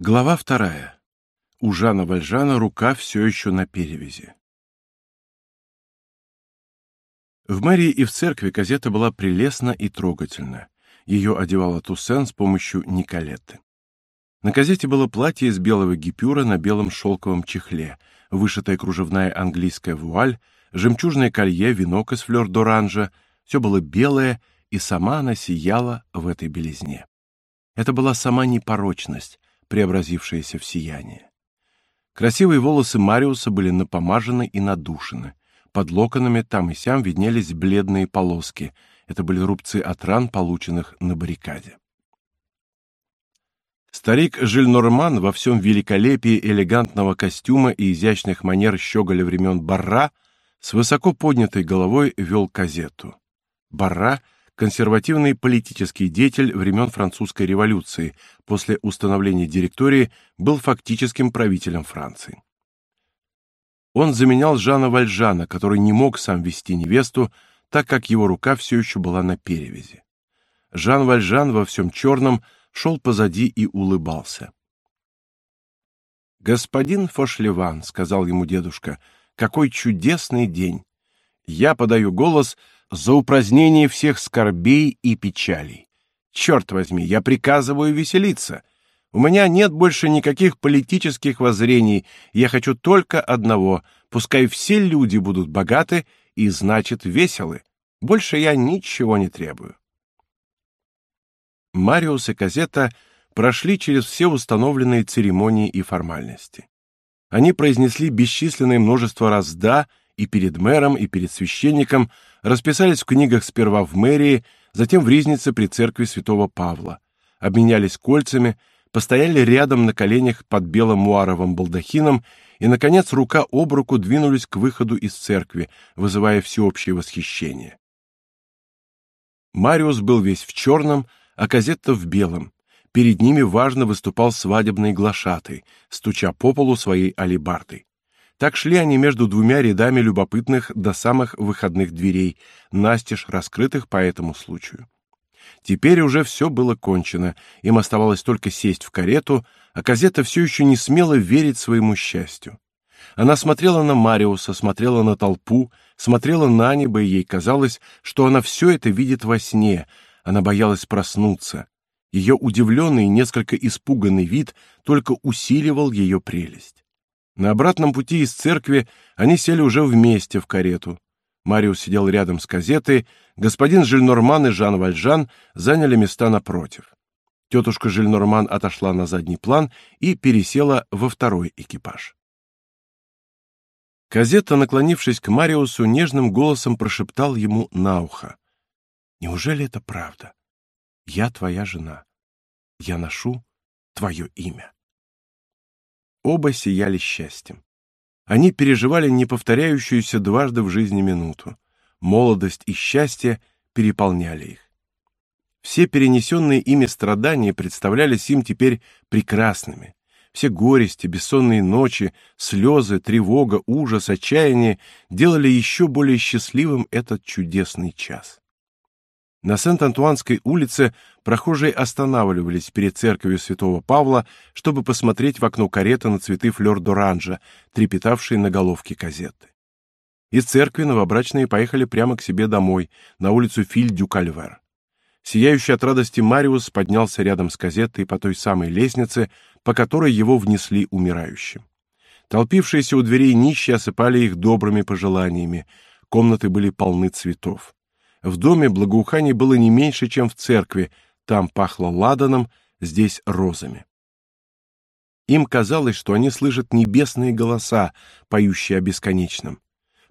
Глава вторая. У Жана Вальжана рука все еще на перевязи. В мэрии и в церкви газета была прелестна и трогательна. Ее одевала Туссен с помощью Николетты. На газете было платье из белого гипюра на белом шелковом чехле, вышитая кружевная английская вуаль, жемчужное колье, венок из флёр-д'оранжа. Все было белое, и сама она сияла в этой белизне. Это была сама непорочность, преобразившееся в сияние. Красивые волосы Мариуса были напомажены и надушены. Под локонами там и сям виднелись бледные полоски. Это были рубцы от ран, полученных на баррикаде. Старик Жильнорман во всем великолепии элегантного костюма и изящных манер щеголя времен Барра с высоко поднятой головой вел казету. Барра — консервативный политический деятель времен французской революции, после установления директории был фактическим правителем Франции. Он заменял Жана Вальжана, который не мог сам вести невесту, так как его рука все еще была на перевязи. Жан Вальжан во всем черном шел позади и улыбался. Господин Фошлеван, сказал ему дедушка, какой чудесный день. Я подаю голос за упразднение всех скорбей и печалей. Черт возьми, я приказываю веселиться. У меня нет больше никаких политических воззрений, я хочу только одного — пускай все люди будут богаты и, значит, веселы. Больше я ничего не требую. Мариус и Казета прошли через все установленные церемонии и формальности. Они произнесли бесчисленное множество раз «да» и перед мэром, и перед священником, расписались в книгах сперва в мэрии, затем в ризнице при церкви святого Павла, обменялись кольцами, постояли рядом на коленях под белым муаровым балдахином и, наконец, рука об руку двинулись к выходу из церкви, вызывая всеобщее восхищение. Мариус был весь в черном, а Казетта в белом. Перед ними важно выступал свадебный глашатый, стуча по полу своей алебардой. Так шли они между двумя рядами любопытных до самых выходных дверей, настежь раскрытых по этому случаю. Теперь уже все было кончено, им оставалось только сесть в карету, а Казета все еще не смела верить своему счастью. Она смотрела на Мариуса, смотрела на толпу, смотрела на небо, и ей казалось, что она все это видит во сне. Она боялась проснуться. Ее удивленный, несколько испуганный вид только усиливал ее прелесть. На обратном пути из церкви они сели уже вместе в карету. Мариус сидел рядом с казетой, господин Жильнорман и Жан Вальжан заняли места напротив. Тетушка Жильнорман отошла на задний план и пересела во второй экипаж. Казета, наклонившись к Мариусу, нежным голосом прошептал ему на ухо: "Неужели это правда? Я твоя жена. Я ношу твое имя". Оба сияли счастьем. Они переживали неповторяющуюся дважды в жизни минуту. Молодость и счастье переполняли их. Все перенесенные ими страдания представлялись им теперь прекрасными. Все горести, бессонные ночи, слезы, тревога, ужас, отчаяние делали еще более счастливым этот чудесный час. На Сент-Антуанской улице прохожие останавливались перед церковью Святого Павла, чтобы посмотреть в окно кареты на цветы флёр-д'оранжа, трепетавшие на головке казеты. Из церкви новобрачные поехали прямо к себе домой, на улицу Филь-дю-Кальвер. Сияющий от радости Мариус поднялся рядом с казетой по той самой лестнице, по которой его внесли умирающим. Толпившиеся у дверей нищие осыпали их добрыми пожеланиями. Комнаты были полны цветов. В доме благоуханий было не меньше, чем в церкви, там пахло ладаном, здесь розами. Им казалось, что они слышат небесные голоса, поющие о бесконечном.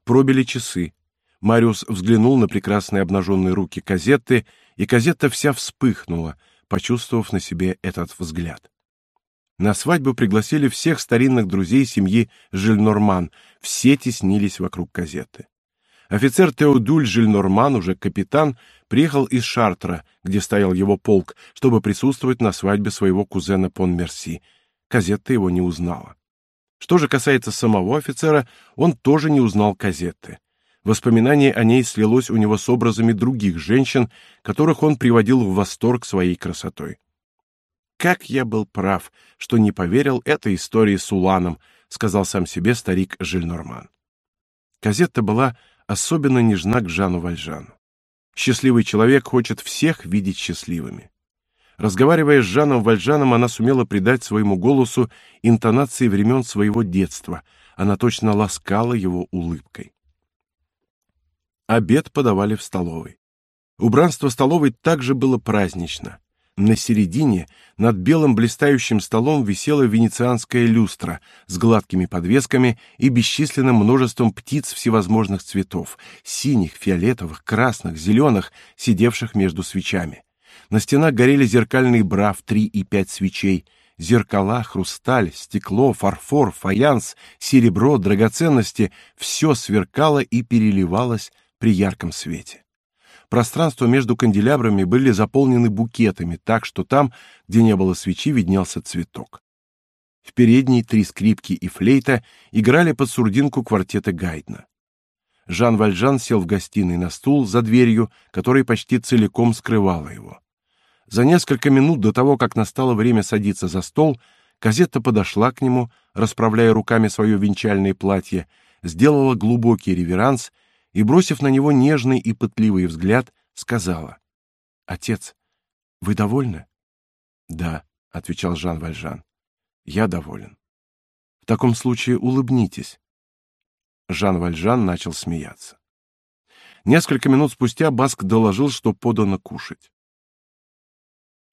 Пробили часы. Мариус взглянул на прекрасные обнаженные руки Казетты, и Казетта вся вспыхнула, почувствовав на себе этот взгляд. На свадьбу пригласили всех старинных друзей семьи Жильнорман, все теснились вокруг Казетты. Офицер Теодуль Жильнорман, уже капитан, приехал из Шартра, где стоял его полк, чтобы присутствовать на свадьбе своего кузена Пон-Мерси. Казетта его не узнала. Что же касается самого офицера, он тоже не узнал Казетты. Воспоминание о ней слилось у него с образами других женщин, которых он приводил в восторг своей красотой. как я был прав, что не поверил этой истории с Уланом, сказал сам себе старик Жильнорман. Казетта была особенно нежна к Жану Вальжану. Счастливый человек хочет всех видеть счастливыми. Разговаривая с Жаном Вальжаном, она сумела придать своему голосу интонации времен своего детства. Она точно ласкала его улыбкой. Обед подавали в столовой. Убранство столовой также было празднично. На середине над белым блистающим столом висела венецианская люстра с гладкими подвесками и бесчисленным множеством птиц всевозможных цветов: синих, фиолетовых, красных, зеленых, сидевших между свечами. На стенах горели зеркальные бра в три и пять свечей, зеркала, хрусталь, стекло, фарфор, фаянс, серебро, драгоценности все сверкало и переливалось при ярком свете. Пространство между канделябрами были заполнены букетами, так что там, где не было свечи, виднелся цветок. В передней три скрипки и флейта играли под сурдинку квартета Гайдна. Жан Вальжан сел в гостиной на стул за дверью, которая почти целиком скрывала его. За несколько минут до того, как настало время садиться за стол, Казетта подошла к нему, расправляя руками свое венчальное платье, сделала глубокий реверанс и, бросив на него нежный и пытливый взгляд, сказала: "Отец, вы довольны?" "Да", отвечал Жан Вальжан. "Я доволен. В таком случае улыбнитесь". Жан Вальжан начал смеяться. Несколько минут спустя Баск доложил, что подано кушать.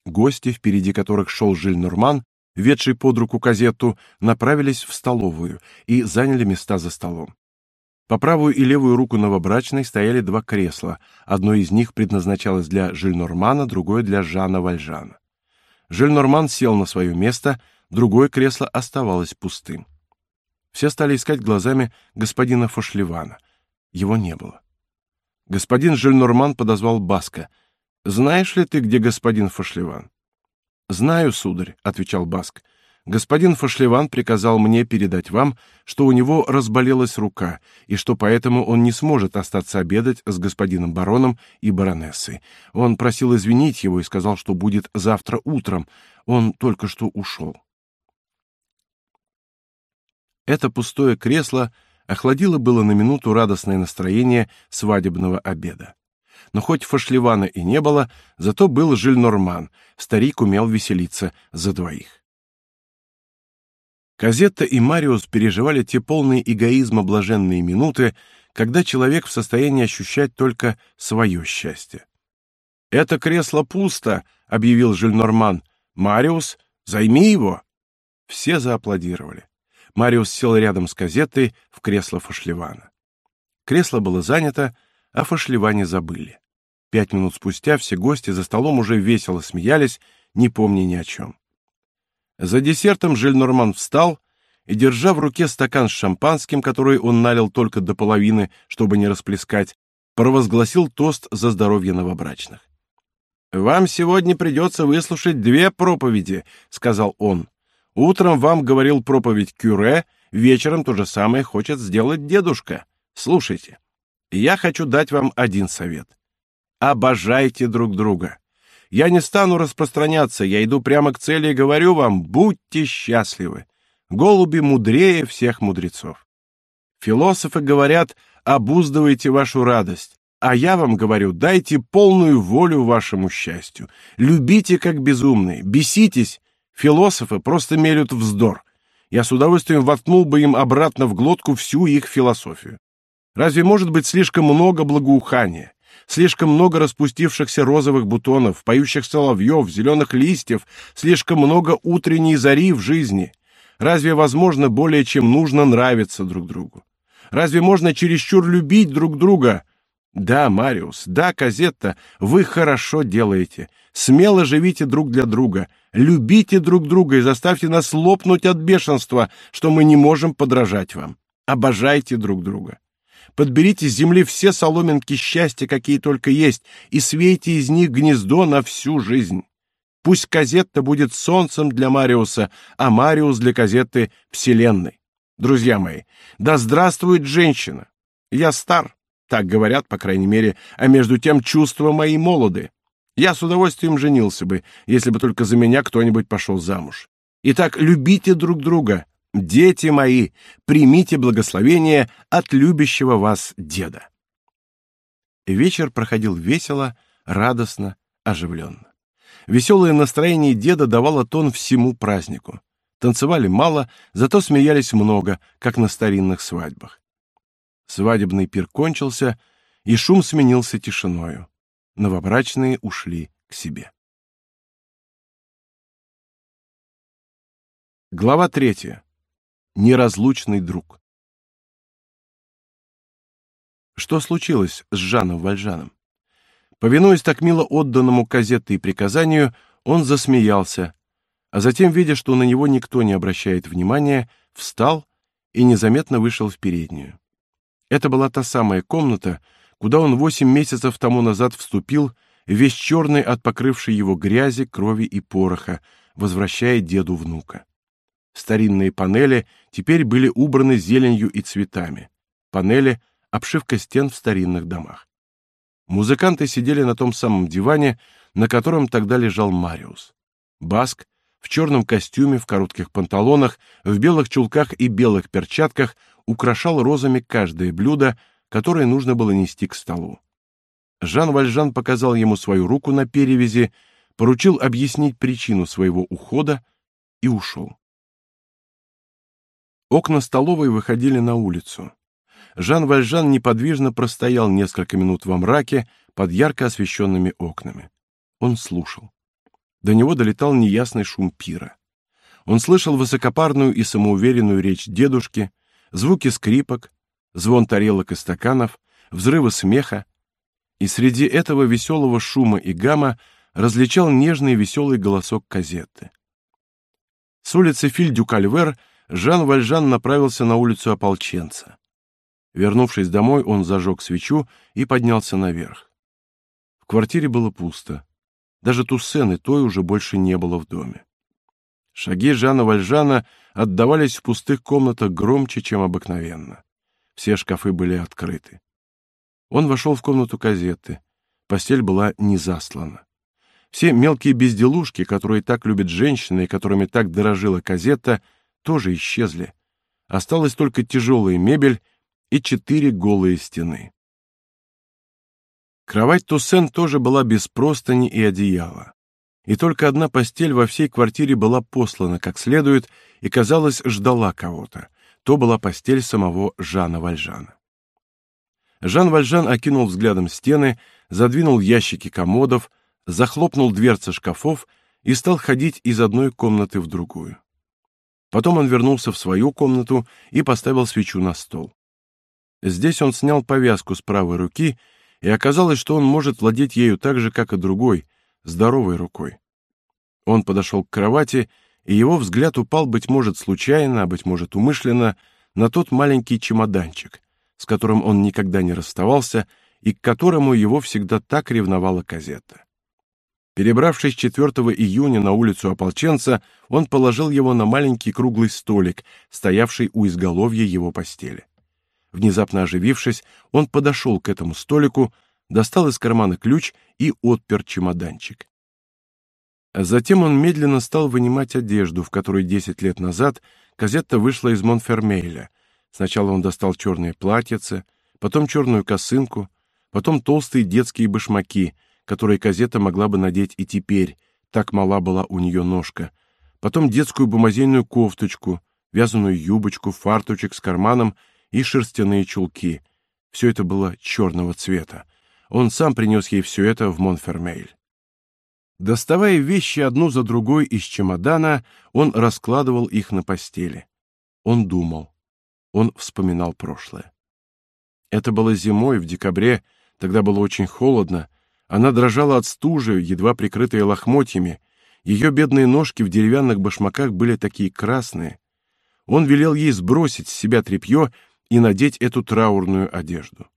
Гости, впереди которых шел Жиль-Норман, ведший под руку казету, направились в столовую и заняли места за столом. По правую и левую руку новобрачной стояли два кресла. Одно из них предназначалось для Жильнормана, другое для Жана Вальжана. Жильнорман сел на свое место, другое кресло оставалось пустым. Все стали искать глазами господина Фошлевана. Его не было. Господин Жильнорман подозвал Баска. «Знаешь ли ты, где господин Фошлеван?» «Знаю, сударь», — отвечал Баск господин Фашлеван приказал мне передать вам, что у него разболелась рука и что поэтому он не сможет остаться обедать с господином бароном и баронессой. Он просил извинить его и сказал, что будет завтра утром. Он только что ушел. Это пустое кресло охладило было на минуту радостное настроение свадебного обеда. Но хоть Фашлевана и не было, зато был Жильнорман. Старик умел веселиться за двоих. Казетта и Мариус переживали те полные эгоизма блаженные минуты, когда человек в состоянии ощущать только свое счастье. «Это кресло пусто», — объявил Жильнорман. «Мариус, займи его». Все зааплодировали. Мариус сел рядом с Казеттой в кресло Фашлевана. Кресло было занято, а Фашлеване забыли. Пять минут спустя все гости за столом уже весело смеялись, не помня ни о чем. За десертом Жильнорман встал и, держа в руке стакан с шампанским, который он налил только до половины, чтобы не расплескать, провозгласил тост за здоровье новобрачных. «Вам сегодня придется выслушать две проповеди», — сказал он. «Утром вам говорил проповедь Кюре, вечером то же самое хочет сделать дедушка. Слушайте, я хочу дать вам один совет. Обожайте друг друга. Я не стану распространяться, я иду прямо к цели и говорю вам: будьте счастливы. Голуби мудрее всех мудрецов. Философы говорят: обуздывайте вашу радость. А я вам говорю, дайте полную волю вашему счастью. Любите как безумные, беситесь. Философы просто мелют вздор. Я с удовольствием воткнул бы им обратно в глотку всю их философию. Разве может быть слишком много благоухания? Слишком много распустившихся розовых бутонов, поющих соловьев, зеленых листьев, слишком много утренней зари в жизни. Разве возможно более чем нужно нравиться друг другу? Разве можно чересчур любить друг друга? Да, Мариус, да, Казетта, вы хорошо делаете. Смело живите друг для друга, любите друг друга и заставьте нас лопнуть от бешенства, что мы не можем подражать вам. Обожайте друг друга. Подберите с земли все соломинки счастья, какие только есть, и свейте из них гнездо на всю жизнь. Пусть Казетта будет солнцем для Мариуса, а Мариус для Казетты — вселенной. Друзья мои, да здравствует женщина! Я стар, так говорят, по крайней мере, а между тем чувства мои молоды. Я с удовольствием женился бы, если бы только за меня кто-нибудь пошел замуж. Итак, любите друг друга, дети мои, примите благословение от любящего вас деда. Вечер проходил весело, радостно, оживленно. Веселое настроение деда давало тон всему празднику. Танцевали мало, зато смеялись много, как на старинных свадьбах. Свадебный пир кончился, и шум сменился тишиною. Новобрачные ушли к себе. Глава третья. Неразлучный друг. Что случилось с Жаном Вальжаном? Повинуясь так мило отданному казетте и приказанию, он засмеялся, а затем, видя, что на него никто не обращает внимания, встал и незаметно вышел в переднюю. Это была та самая комната, куда он восемь месяцев тому назад вступил, весь черный от покрывшей его грязи, крови и пороха, возвращая деду внука. Старинные панели теперь были убраны зеленью и цветами. Панели — обшивка стен в старинных домах. Музыканты сидели на том самом диване, на котором тогда лежал Мариус. Баск в черном костюме, в коротких панталонах, в белых чулках и белых перчатках украшал розами каждое блюдо, которое нужно было нести к столу. Жан Вальжан показал ему свою руку на перевязи, поручил объяснить причину своего ухода и ушел. Окна столовой выходили на улицу. Жан Вальжан неподвижно простоял несколько минут во мраке под ярко освещенными окнами. Он слушал. До него долетал неясный шум пира. Он слышал высокопарную и самоуверенную речь дедушки, звуки скрипок, звон тарелок и стаканов, взрывы смеха, и среди этого веселого шума и гамма различал нежный веселый голосок казеты. С улицы Фильдю-Кальвер Жан Вальжан направился на улицу ополченца. Вернувшись домой, он зажег свечу и поднялся наверх. В квартире было пусто. Даже Туссены той уже больше не было в доме. Шаги Жана Вальжана отдавались в пустых комнатах громче, чем обыкновенно. Все шкафы были открыты. Он вошел в комнату казеты. Постель была не заслана. Все мелкие безделушки, которые так любят женщины и которыми так дорожила казета, тоже исчезли. Осталась только тяжелая мебель и четыре голые стены. Кровать Туссен тоже была без простыни и одеяла. И только одна постель во всей квартире была послана как следует и, казалось, ждала кого-то. То была постель самого Жана Вальжана. Жан Вальжан окинул взглядом стены, задвинул ящики комодов, захлопнул дверцы шкафов и стал ходить из одной комнаты в другую. Потом он вернулся в свою комнату и поставил свечу на стол. Здесь он снял повязку с правой руки, и оказалось, что он может владеть ею так же, как и другой, здоровой рукой. Он подошел к кровати, и его взгляд упал, быть может, случайно, а, быть может, умышленно, на тот маленький чемоданчик, с которым он никогда не расставался и к которому его всегда так ревновала казета. Перебравшись 4 июня на улицу ополченца, он положил его на маленький круглый столик, стоявший у изголовья его постели. Внезапно оживившись, он подошел к этому столику, достал из кармана ключ и отпер чемоданчик. затем он медленно стал вынимать одежду, в которой десять лет назад Казетта вышла из Монфермейля. Сначала он достал черное платьице, потом черную косынку, потом толстые детские башмаки, которые Казетта могла бы надеть и теперь, так мала была у нее ножка, потом детскую бумазейную кофточку, вязаную юбочку, фарточек с карманом и шерстяные чулки. Все это было черного цвета. Он сам принес ей все это в Монфермейль. Доставая вещи одну за другой из чемодана, он раскладывал их на постели. Он думал. Он вспоминал прошлое. Это было зимой, в декабре, тогда было очень холодно. Она дрожала от стужи, едва прикрытая лохмотьями. Ее бедные ножки в деревянных башмаках были такие красные. Он велел ей сбросить с себя тряпье и надеть эту траурную одежду.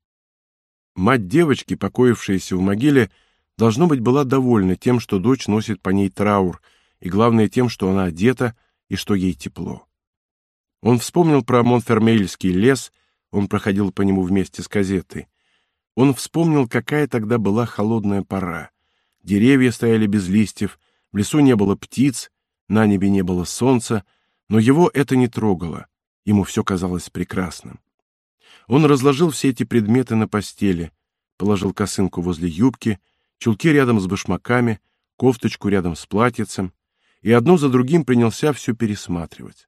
Мать девочки, покоившаяся в могиле, должно быть, была довольна тем, что дочь носит по ней траур, и главное тем, что она одета и что ей тепло. Он вспомнил про Монфермейльский лес, он проходил по нему вместе с газетой. Он вспомнил, какая тогда была холодная пора. деревья стояли без листьев, в лесу не было птиц, на небе не было солнца, но его это не трогало, ему все казалось прекрасным. Он разложил все эти предметы на постели, положил косынку возле юбки, чулки рядом с башмаками, кофточку рядом с платьицем, и одно за другим принялся все пересматривать.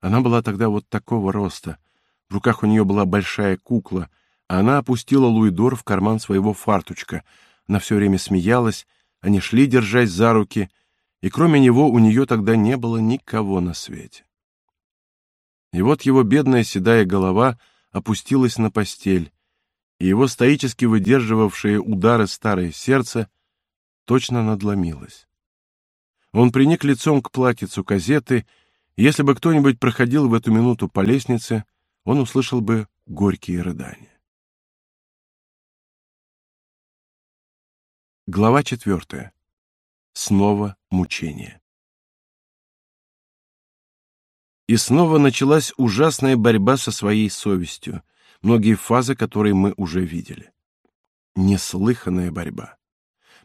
Она была тогда вот такого роста, в руках у нее была большая кукла, она опустила луидор в карман своего фартучка. Она все время смеялась, они шли, держась за руки, и кроме него у нее тогда не было никого на свете. И вот его бедная седая голова опустилась на постель, и его стоически выдерживавшее удары старое сердце точно надломилось. Он приник лицом к платьицу казеты, и если бы кто-нибудь проходил в эту минуту по лестнице, он услышал бы горькие рыдания. Глава четвертая. Снова мучение. И снова началась ужасная борьба со своей совестью, многие фазы которой мы уже видели. Неслыханная борьба.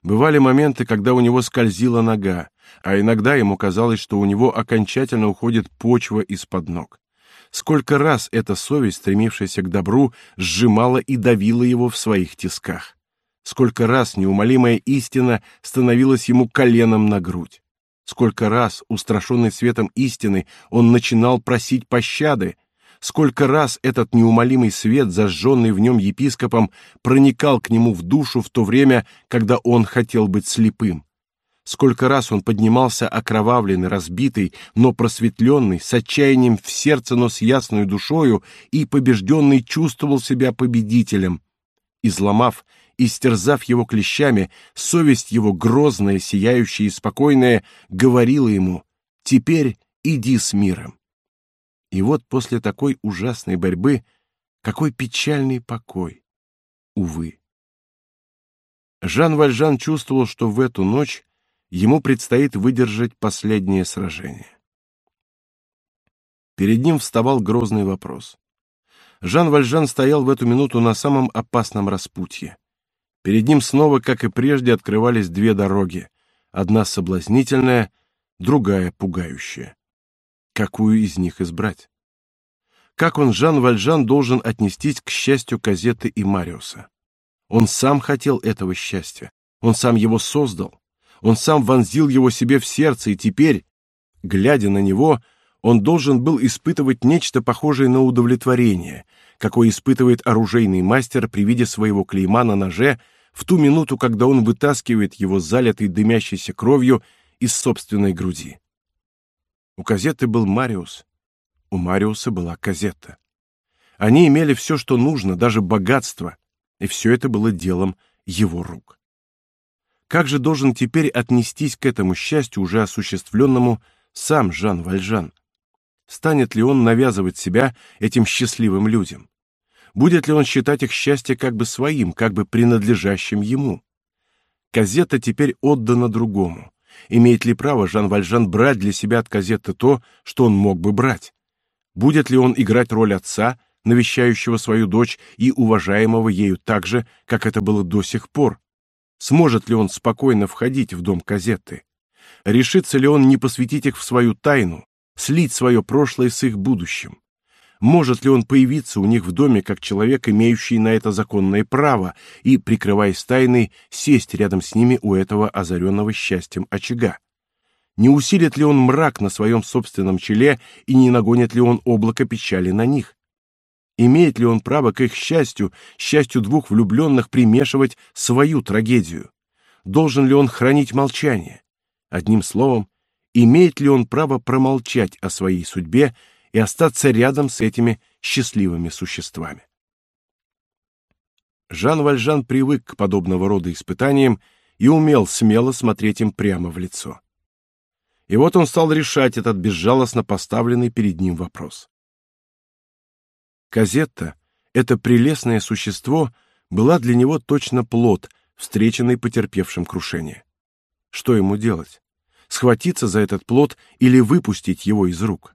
Бывали моменты, когда у него скользила нога, а иногда ему казалось, что у него окончательно уходит почва из-под ног. Сколько раз эта совесть, стремившаяся к добру, сжимала и давила его в своих тисках. Сколько раз неумолимая истина становилась ему коленом на грудь. Сколько раз, устрашенный светом истины, он начинал просить пощады. Сколько раз этот неумолимый свет, зажженный в нем епископом, проникал к нему в душу в то время, когда он хотел быть слепым. Сколько раз он поднимался окровавленный, разбитый, но просветленный, с отчаянием в сердце, но с ясной душою, и побежденный чувствовал себя победителем. Изломав Истерзав его клещами, совесть его грозная, сияющая и спокойная говорила ему: "Теперь иди с миром". И вот после такой ужасной борьбы какой печальный покой. Увы. Жан Вальжан чувствовал, что в эту ночь ему предстоит выдержать последнее сражение. Перед ним вставал грозный вопрос. Жан Вальжан стоял в эту минуту на самом опасном распутье. Перед ним снова, как и прежде, открывались две дороги: одна соблазнительная, другая пугающая. Какую из них избрать? Как он Жан Вальжан должен отнестись к счастью Казеты и Мариуса? Он сам хотел этого счастья. Он сам его создал. Он сам вонзил его себе в сердце, и теперь, глядя на него, он должен был испытывать нечто похожее на удовлетворение, какое испытывает оружейный мастер при виде своего клейма на ноже в ту минуту, когда он вытаскивает его залитый дымящейся кровью из собственной груди. У Казетты был Мариус, у Мариуса была Казетта. Они имели все, что нужно, даже богатство, и все это было делом его рук. Как же должен теперь отнестись к этому счастью, уже осуществленному, сам Жан Вальжан? Станет ли он навязывать себя этим счастливым людям? Будет ли он считать их счастье как бы своим, как бы принадлежащим ему? Казета теперь отдана другому. Имеет ли право Жан Вальжан брать для себя от Казетты то, что он мог бы брать? Будет ли он играть роль отца, навещающего свою дочь и уважаемого ею так же, как это было до сих пор? Сможет ли он спокойно входить в дом Казетты? Решится ли он не посвятить их в свою тайну, слить свое прошлое с их будущим? Может ли он появиться у них в доме как человек, имеющий на это законное право, и, прикрываясь тайной, сесть рядом с ними у этого озаренного счастьем очага? Не усилит ли он мрак на своем собственном челе и не нагонит ли он облако печали на них? Имеет ли он право к их счастью, счастью двух влюбленных, примешивать свою трагедию? Должен ли он хранить молчание? Одним словом, имеет ли он право промолчать о своей судьбе, и остаться рядом с этими счастливыми существами. Жан Вальжан привык к подобного рода испытаниям и умел смело смотреть им прямо в лицо. И вот он стал решать этот безжалостно поставленный перед ним вопрос. Казетта, это прелестное существо, была для него точно плод, встреченный потерпевшим крушение. Что ему делать? Схватиться за этот плод или выпустить его из рук?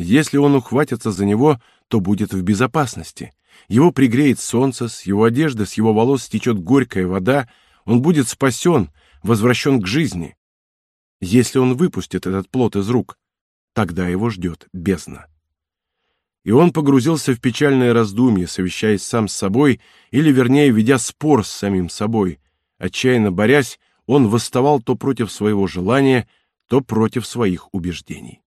Если он ухватится за него, то будет в безопасности. Его пригреет солнце, с его одежды, с его волос стечет горькая вода, Он будет спасен, возвращен к жизни. Если он выпустит этот плод из рук, тогда его ждет бездна. И он погрузился в печальное раздумье, совещаясь сам с собой, или, вернее, ведя спор с самим собой. Отчаянно борясь, он восставал то против своего желания, то против своих убеждений.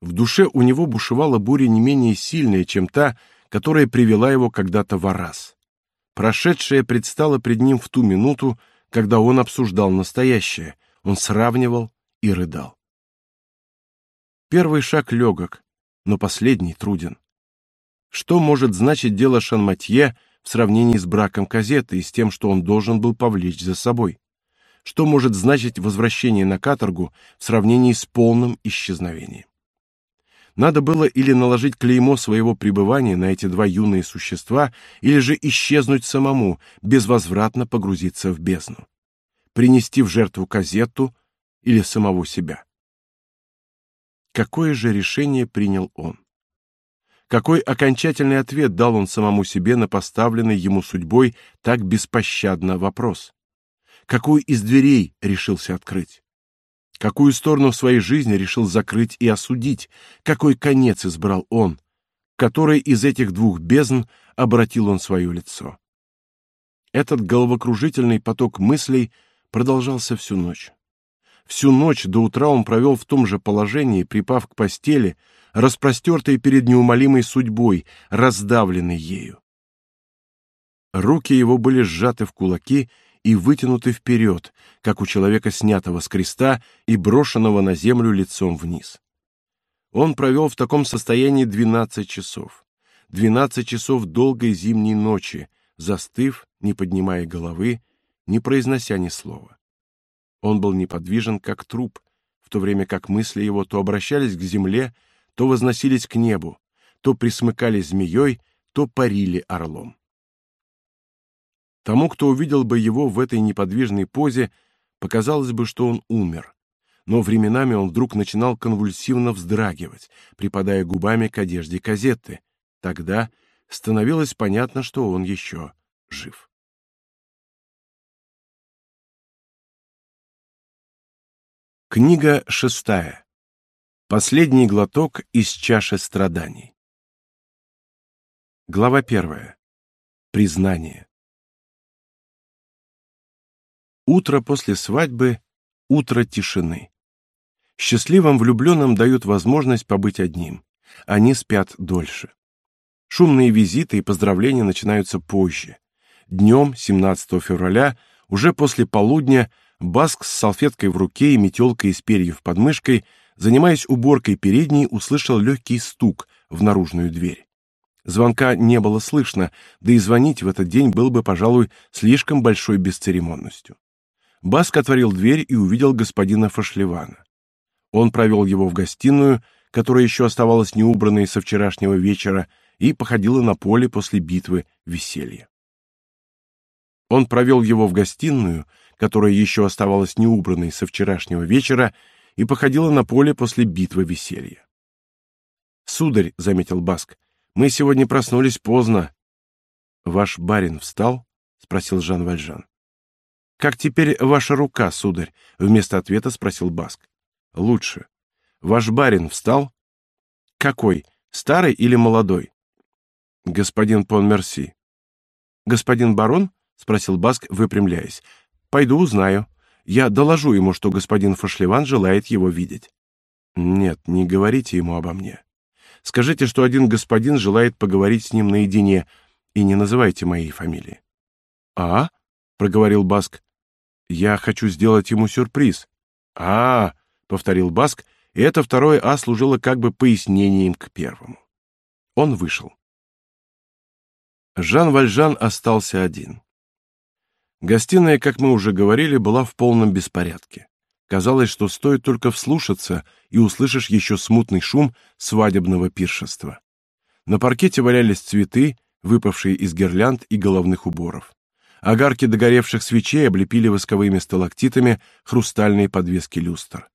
В душе у него бушевала буря не менее сильная, чем та, которая привела его когда-то в Арас. Прошедшее предстало пред ним в ту минуту, когда он обсуждал настоящее, он сравнивал и рыдал. Первый шаг легок, но последний труден. Что может значить дело Шанматье в сравнении с браком Казеты и с тем, что он должен был повлечь за собой? Что может значить возвращение на каторгу в сравнении с полным исчезновением? Надо было или наложить клеймо своего пребывания на эти два юные существа, или же исчезнуть самому, безвозвратно погрузиться в бездну. Принести в жертву казету или самого себя. Какое же решение принял он? Какой окончательный ответ дал он самому себе на поставленный ему судьбой так беспощадно вопрос? Какую из дверей решился открыть? Какую сторону своей жизни решил закрыть и осудить? Какой конец избрал он? Который из этих двух бездн обратил он свое лицо? Этот головокружительный поток мыслей продолжался всю ночь. Всю ночь до утра он провел в том же положении, припав к постели, распростертый перед неумолимой судьбой, раздавленный ею. Руки его были сжаты в кулаки и вытянуты вперед, как у человека, снятого с креста и брошенного на землю лицом вниз. Он провел в таком состоянии двенадцать часов. Двенадцать часов долгой зимней ночи, застыв, не поднимая головы, не произнося ни слова. Он был неподвижен, как труп, в то время как мысли его то обращались к земле, то возносились к небу, то присмыкались змеей, то парили орлом. Тому, кто увидел бы его в этой неподвижной позе, показалось бы, что он умер. Но временами он вдруг начинал конвульсивно вздрагивать, припадая губами к одежде Казетты. Тогда становилось понятно, что он еще жив. Книга шестая. Последний глоток из чаши страданий. Глава первая. Признание. Утро после свадьбы — утро тишины. Счастливым влюбленным дают возможность побыть одним. Они спят дольше. Шумные визиты и поздравления начинаются позже. Днем, 17 февраля, уже после полудня, Баск с салфеткой в руке и метелкой из перьев под мышкой, занимаясь уборкой передней, услышал легкий стук в наружную дверь. Звонка не было слышно, да и звонить в этот день было бы, пожалуй, слишком большой бесцеремонностью. Баск отворил дверь и увидел господина Фашлевана. Он провел его в гостиную, которая еще оставалась неубранной со вчерашнего вечера и походила на поле после битвы веселья. Он провел его в гостиную, которая еще оставалась неубранной со вчерашнего вечера и походила на поле после битвы веселья. Сударь, заметил Баск, мы сегодня проснулись поздно. Ваш барин встал? спросил Жан Вальжан. Как теперь ваша рука, сударь? вместо ответа спросил Баск. Лучше. Ваш барин встал? Какой? Старый или молодой? Господин Понмерси. Господин барон? спросил Баск, выпрямляясь. Пойду узнаю. Я доложу ему, что господин Фашлеван желает его видеть. Нет, не говорите ему обо мне. Скажите, что один господин желает поговорить с ним наедине, и не называйте моей фамилии. А? проговорил Баск. Я хочу сделать ему сюрприз. А, повторил Баск, и это второе а служило как бы пояснением к первому. Он вышел. Жан Вальжан остался один. Гостиная, как мы уже говорили, была в полном беспорядке. Казалось, что стоит только вслушаться, и услышишь еще смутный шум свадебного пиршества. На паркете валялись цветы, выпавшие из гирлянд и головных уборов. Огарки догоревших свечей облепили восковыми сталактитами хрустальные подвески люстр.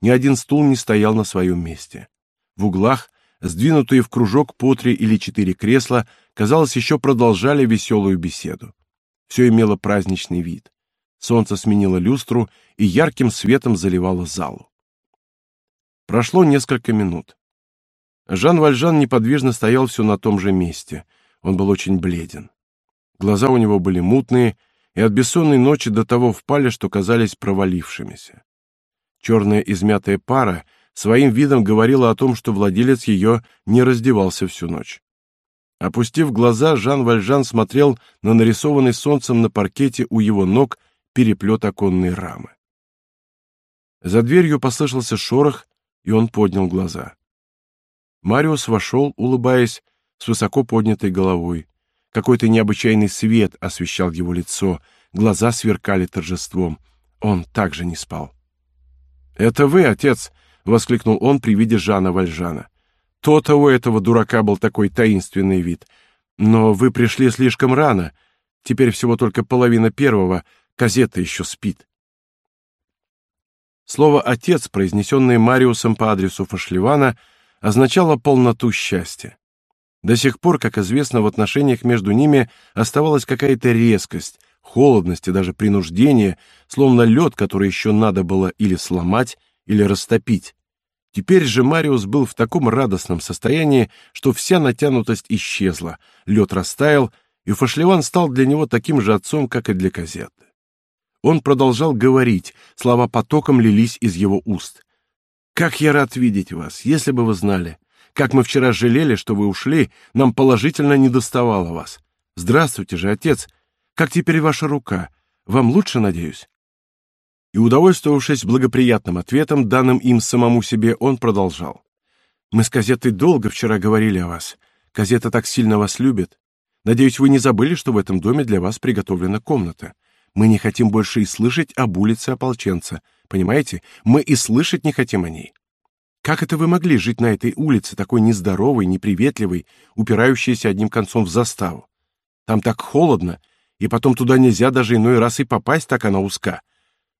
Ни один стул не стоял на своем месте. В углах, сдвинутые в кружок по три или четыре кресла, казалось, еще продолжали веселую беседу. Все имело праздничный вид. Солнце сменило люстру и ярким светом заливало залу. Прошло несколько минут. Жан Вальжан неподвижно стоял все на том же месте. Он был очень бледен. Глаза у него были мутные, и от бессонной ночи до того впали, что казались провалившимися. Черная измятая пара своим видом говорила о том, что владелец ее не раздевался всю ночь. Опустив глаза, Жан Вальжан смотрел на нарисованный солнцем на паркете у его ног переплет оконной рамы. За дверью послышался шорох, и он поднял глаза. Мариус вошел, улыбаясь, с высоко поднятой головой. Какой-то необычайный свет освещал его лицо, глаза сверкали торжеством. Он также не спал. «Это вы, отец!» — воскликнул он при виде Жана Вальжана. То-то у этого дурака был такой таинственный вид. Но вы пришли слишком рано. Теперь всего только половина первого. Казета еще спит. Слово «отец», произнесенное Мариусом по адресу Фашливана, означало полноту счастья. До сих пор, как известно, в отношениях между ними оставалась какая-то резкость, холодность и даже принуждение, словно лед, который еще надо было или сломать, или растопить. Теперь же Мариус был в таком радостном состоянии, что вся натянутость исчезла, лед растаял, и Фашливан стал для него таким же отцом, как и для Казеты. Он продолжал говорить, слова потоком лились из его уст. «Как я рад видеть вас, если бы вы знали. Как мы вчера жалели, что вы ушли, нам положительно не доставало вас. Здравствуйте же, отец. Как теперь ваша рука? Вам лучше, надеюсь?» И, удовольствовавшись благоприятным ответом, данным им самому себе, он продолжал. «Мы с газетой долго вчера говорили о вас. Газета так сильно вас любит. Надеюсь, вы не забыли, что в этом доме для вас приготовлена комната. Мы не хотим больше и слышать об улице ополченца. Понимаете? Мы и слышать не хотим о ней. Как это вы могли жить на этой улице, такой нездоровой, неприветливой, упирающейся одним концом в заставу? Там так холодно, и потом туда нельзя даже иной раз и попасть, так она узка.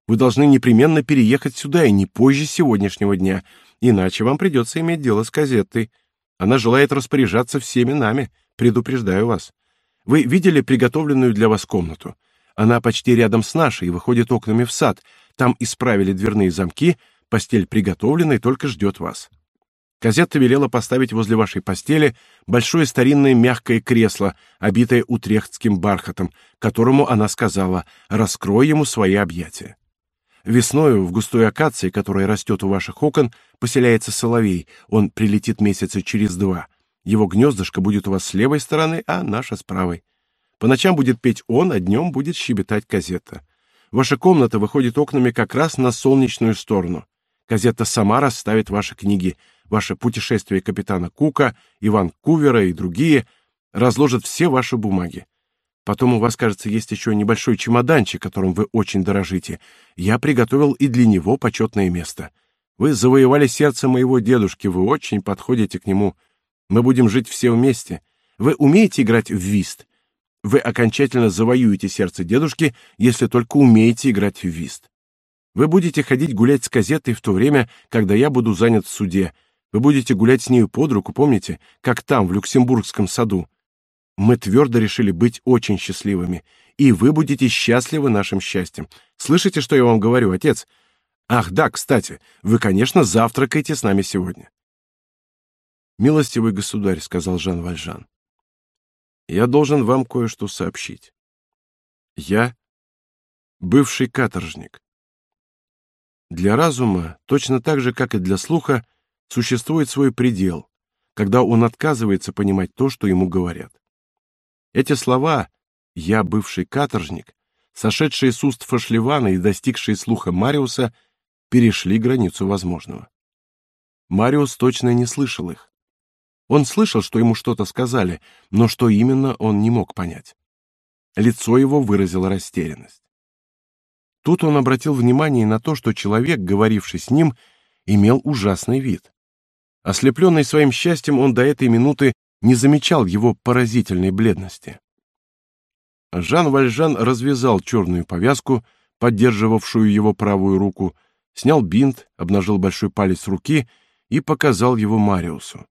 Вы должны непременно переехать сюда и не позже сегодняшнего дня, иначе вам придется иметь дело с газетой. Она желает распоряжаться всеми нами, предупреждаю вас. Вы видели приготовленную для вас комнату? Она почти рядом с нашей и выходит окнами в сад. Там исправили дверные замки, постель приготовлена и только ждет вас. Казетта велела поставить возле вашей постели большое старинное мягкое кресло, обитое утрехтским бархатом, которому она сказала «раскрой ему свои объятия». Весною в густой акации, которая растет у ваших окон, поселяется соловей. Он прилетит месяца через два. Его гнездышко будет у вас с левой стороны, а наше с правой. По ночам будет петь он, а днем будет щебетать газета. Ваша комната выходит окнами как раз на солнечную сторону. Газета сама расставит ваши книги, ваше путешествие капитана Кука, Иван Кувера и другие, разложит все ваши бумаги. Потом у вас, кажется, есть еще небольшой чемоданчик, которым вы очень дорожите. Я приготовил и для него почетное место. Вы завоевали сердце моего дедушки, вы очень подходите к нему. Мы будем жить все вместе. Вы умеете играть в вист? Вы окончательно завоюете сердце дедушки, если только умеете играть в вист. Вы будете ходить гулять с газетой в то время, когда я буду занят в суде. Вы будете гулять с нею под руку, помните, как там, в Люксембургском саду. Мы твердо решили быть очень счастливыми, и вы будете счастливы нашим счастьем. Слышите, что я вам говорю, отец? Ах, да, кстати, вы, конечно, завтракаете с нами сегодня. Милостивый государь, сказал Жан Вальжан. Я должен вам кое-что сообщить. Я бывший каторжник. Для разума, точно так же, как и для слуха, существует свой предел, когда он отказывается понимать то, что ему говорят. Эти слова «я бывший каторжник», сошедшие с уст Фашливана и достигшие слуха Мариуса, перешли границу возможного. Мариус точно не слышал их. Он слышал, что ему что-то сказали, но что именно он не мог понять. Лицо его выразило растерянность. Тут он обратил внимание на то, что человек, говоривший с ним, имел ужасный вид. Ослепленный своим счастьем, он до этой минуты не замечал его поразительной бледности. Жан Вальжан развязал черную повязку, поддерживавшую его правую руку, снял бинт, обнажил большой палец руки и показал его Мариусу.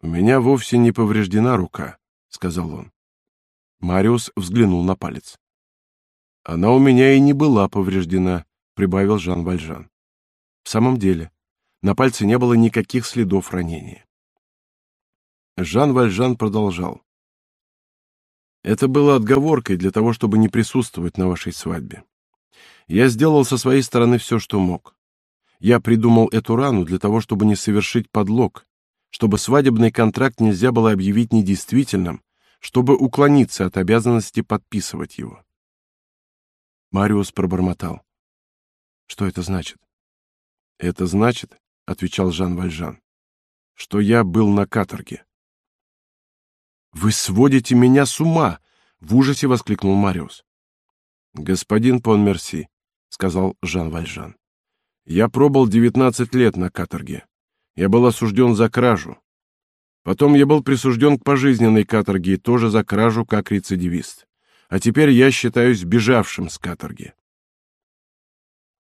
«У меня вовсе не повреждена рука», — сказал он. Мариус взглянул на палец. Она у меня и не была повреждена, прибавил Жан Вальжан. В самом деле, на пальце не было никаких следов ранения. Жан Вальжан продолжал. Это было отговоркой для того, чтобы не присутствовать на вашей свадьбе. Я сделал со своей стороны все, что мог. Я придумал эту рану для того, чтобы не совершить подлог, чтобы свадебный контракт нельзя было объявить недействительным, чтобы уклониться от обязанности подписывать его. Мариус пробормотал. Что это значит? Это значит, отвечал Жан Вальжан, что я был на каторге. Вы сводите меня с ума, в ужасе воскликнул Мариус. Господин Понмерси, сказал Жан Вальжан. Я пробыл 19 лет на каторге. Я был осужден за кражу. Потом я был присужден к пожизненной каторге и тоже за кражу как рецидивист. А теперь я считаюсь бежавшим с каторги.